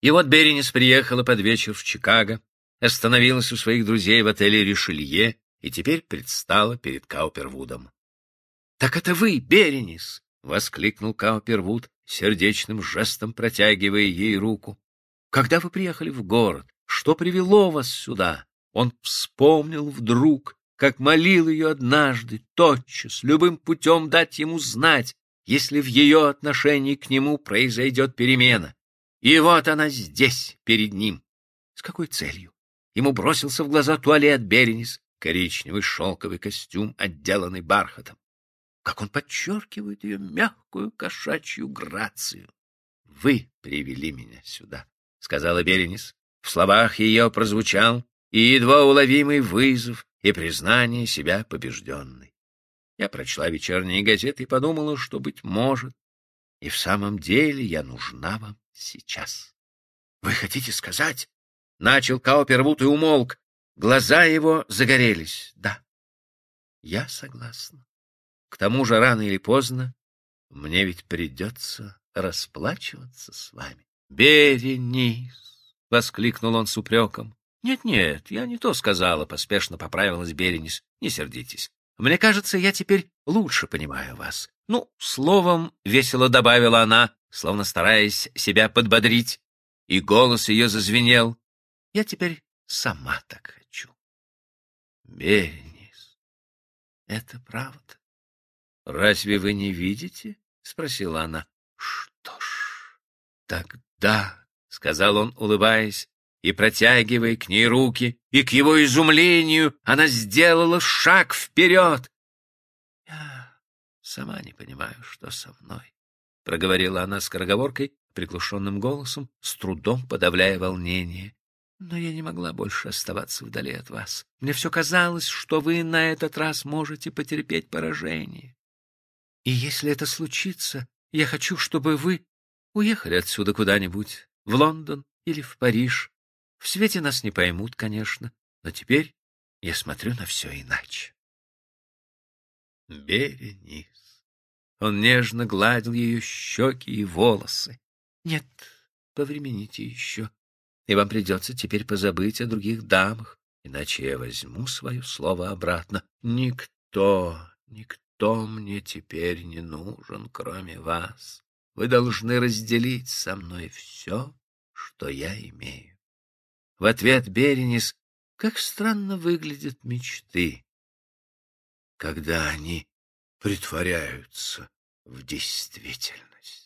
И вот Беренис приехала под вечер в Чикаго, остановилась у своих друзей в отеле «Ришелье» и теперь предстала перед Каупервудом. — Так это вы, Беренис! — воскликнул Каупервуд, сердечным жестом протягивая ей руку. — Когда вы приехали в город? Что привело вас сюда? Он вспомнил вдруг, как молил ее однажды, тотчас, любым путем дать ему знать, если в ее отношении к нему произойдет перемена. И вот она здесь, перед ним. С какой целью? Ему бросился в глаза туалет Беренис, коричневый шелковый костюм, отделанный бархатом. Как он подчеркивает ее мягкую кошачью грацию. — Вы привели меня сюда, — сказала Беренис. В словах ее прозвучал и едва уловимый вызов, и признание себя побежденной. Я прочла вечерние газеты и подумала, что, быть может, и в самом деле я нужна вам сейчас. — Вы хотите сказать? — начал Каупервуд и умолк. Глаза его загорелись. — Да, я согласна. К тому же рано или поздно мне ведь придется расплачиваться с вами. — Беренис! — воскликнул он с упреком. «Нет-нет, я не то сказала», — поспешно поправилась Беренис. «Не сердитесь. Мне кажется, я теперь лучше понимаю вас. Ну, словом, — весело добавила она, словно стараясь себя подбодрить, и голос ее зазвенел. Я теперь сама так хочу. Беренис, это правда. Разве вы не видите? — спросила она. Что ж, тогда, — сказал он, улыбаясь, и протягивая к ней руки, и к его изумлению она сделала шаг вперед. — Я сама не понимаю, что со мной, — проговорила она скороговоркой, приглушенным голосом, с трудом подавляя волнение. Но я не могла больше оставаться вдали от вас. Мне все казалось, что вы на этот раз можете потерпеть поражение. И если это случится, я хочу, чтобы вы уехали отсюда куда-нибудь, в Лондон или в Париж, в свете нас не поймут, конечно, но теперь я смотрю на все иначе. Беренис. Он нежно гладил ее щеки и волосы. Нет, повремените еще, и вам придется теперь позабыть о других дамах, иначе я возьму свое слово обратно. Никто, никто мне теперь не нужен, кроме вас. Вы должны разделить со мной все, что я имею. В ответ Беренис, как странно выглядят мечты, когда они притворяются в действительность.